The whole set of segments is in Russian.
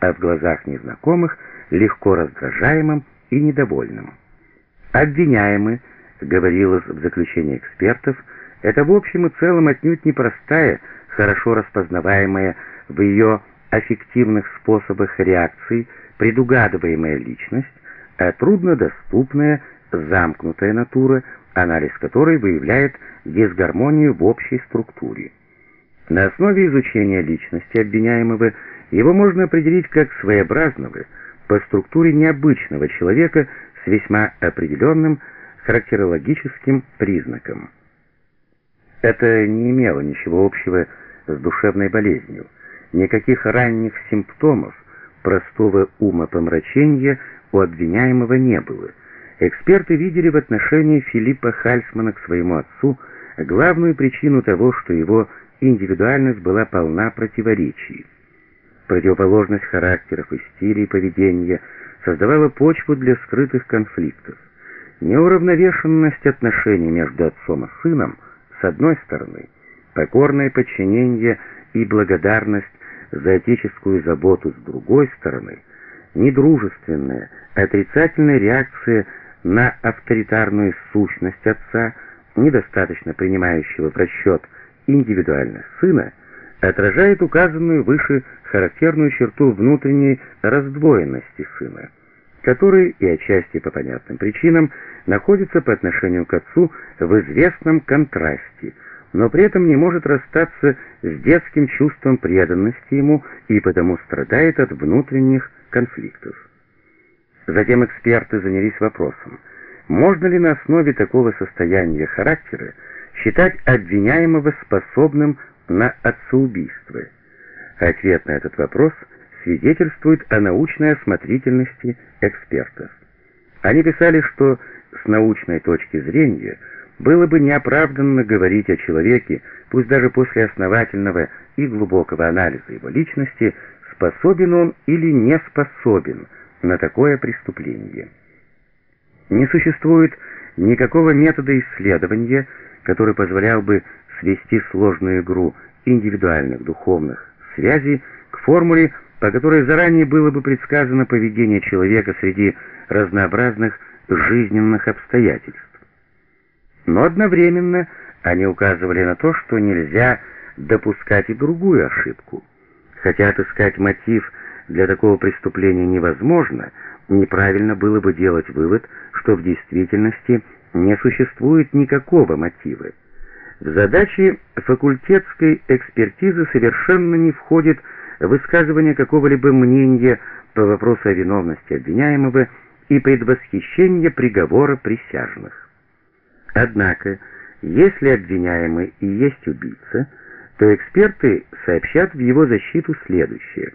а в глазах незнакомых легко раздражаемым и недовольным. Обвиняемый, говорилось в заключении экспертов, это в общем и целом отнюдь непростая, хорошо распознаваемая в ее аффективных способах реакции предугадываемая личность, а труднодоступная, замкнутая натура, анализ которой выявляет дисгармонию в общей структуре. На основе изучения личности обвиняемого его можно определить как своеобразного, по структуре необычного человека с весьма определенным характерологическим признаком. Это не имело ничего общего с душевной болезнью. Никаких ранних симптомов простого умопомрачения у обвиняемого не было. Эксперты видели в отношении Филиппа Хальсмана к своему отцу главную причину того, что его индивидуальность была полна противоречий. Противоположность характеров и стилей поведения создавала почву для скрытых конфликтов. Неуравновешенность отношений между отцом и сыном, с одной стороны, покорное подчинение и благодарность за отеческую заботу с другой стороны, недружественная, отрицательная реакция на авторитарную сущность отца, недостаточно принимающего в расчет индивидуальность сына, отражает указанную выше характерную черту внутренней раздвоенности сына, который и отчасти по понятным причинам находится по отношению к отцу в известном контрасте, но при этом не может расстаться с детским чувством преданности ему и потому страдает от внутренних конфликтов. Затем эксперты занялись вопросом, можно ли на основе такого состояния характера считать обвиняемого способным на отцеубийство. Ответ на этот вопрос свидетельствует о научной осмотрительности экспертов. Они писали, что с научной точки зрения было бы неоправданно говорить о человеке, пусть даже после основательного и глубокого анализа его личности, способен он или не способен на такое преступление. Не существует никакого метода исследования, который позволял бы свести сложную игру индивидуальных духовных связей к формуле, по которой заранее было бы предсказано поведение человека среди разнообразных жизненных обстоятельств. Но одновременно они указывали на то, что нельзя допускать и другую ошибку. Хотя отыскать мотив для такого преступления невозможно, неправильно было бы делать вывод, что в действительности – не существует никакого мотива. В задачи факультетской экспертизы совершенно не входит высказывание какого-либо мнения по вопросу о виновности обвиняемого и предвосхищение приговора присяжных. Однако, если обвиняемый и есть убийца, то эксперты сообщат в его защиту следующее.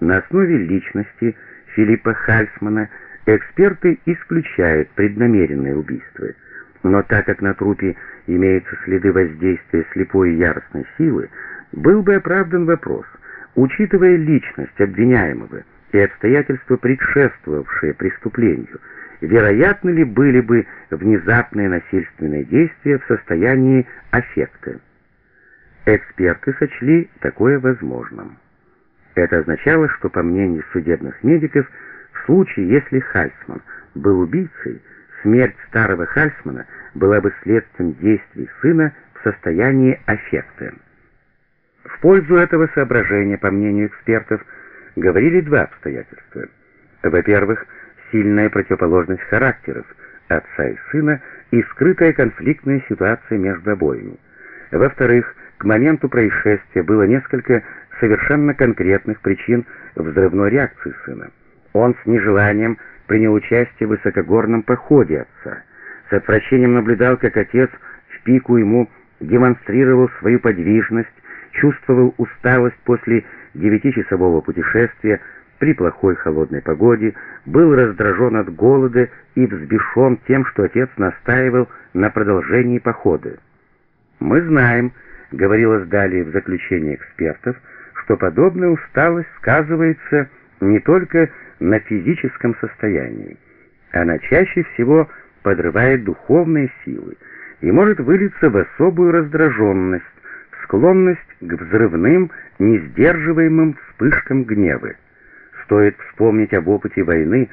На основе личности Филиппа Хальсмана Эксперты исключают преднамеренное убийство, но так как на трупе имеются следы воздействия слепой и яростной силы, был бы оправдан вопрос, учитывая личность обвиняемого и обстоятельства, предшествовавшие преступлению, вероятно ли были бы внезапные насильственные действия в состоянии аффекта. Эксперты сочли такое возможным. Это означало, что, по мнению судебных медиков, в случае, если Хальсман был убийцей, смерть старого Хальсмана была бы следствием действий сына в состоянии аффекта. В пользу этого соображения, по мнению экспертов, говорили два обстоятельства. Во-первых, сильная противоположность характеров отца и сына и скрытая конфликтная ситуация между обоими. Во-вторых, к моменту происшествия было несколько совершенно конкретных причин взрывной реакции сына. Он с нежеланием принял участие в высокогорном походе отца. С отвращением наблюдал, как отец в пику ему демонстрировал свою подвижность, чувствовал усталость после девятичасового путешествия при плохой холодной погоде, был раздражен от голода и взбешен тем, что отец настаивал на продолжении похода. «Мы знаем», — говорилось далее в заключении экспертов, что подобная усталость сказывается не только на физическом состоянии. Она чаще всего подрывает духовные силы и может вылиться в особую раздраженность, склонность к взрывным, несдерживаемым вспышкам гнева. Стоит вспомнить об опыте войны,